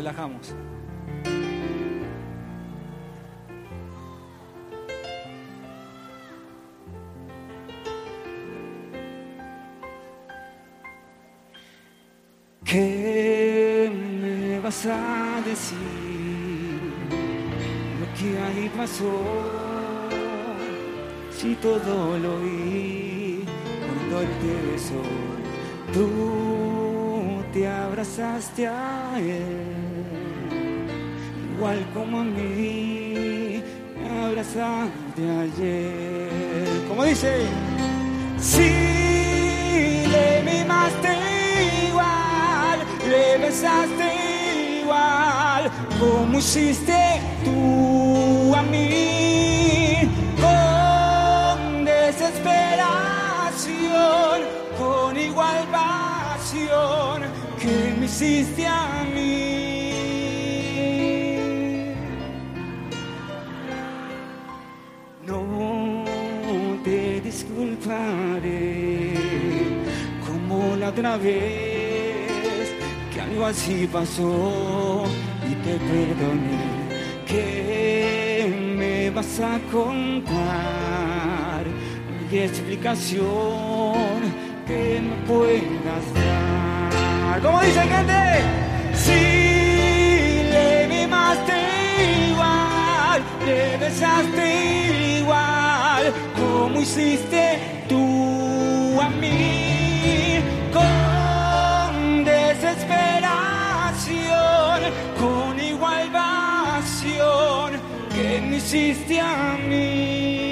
relajamos. ¿Qué me vas a decir? Lo que ahí pasó, si todo lo vi cuando él te besó, tú abrazaste a él, igual como a mí me abrazaste ayer. Como dice, si le mimaste igual, le besaste igual, como hiciste tú me hiciste a mí. No te disculparé como la otra vez que algo así pasó y te perdoné. ¿Qué me vas a contar? ¿Qué explicación que me puedas dar? ¿Cómo dice gente? Si le mimaste igual, le besaste igual, como hiciste tú a mí, con desesperación, con igual pasión que me hiciste a mí.